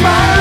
smile.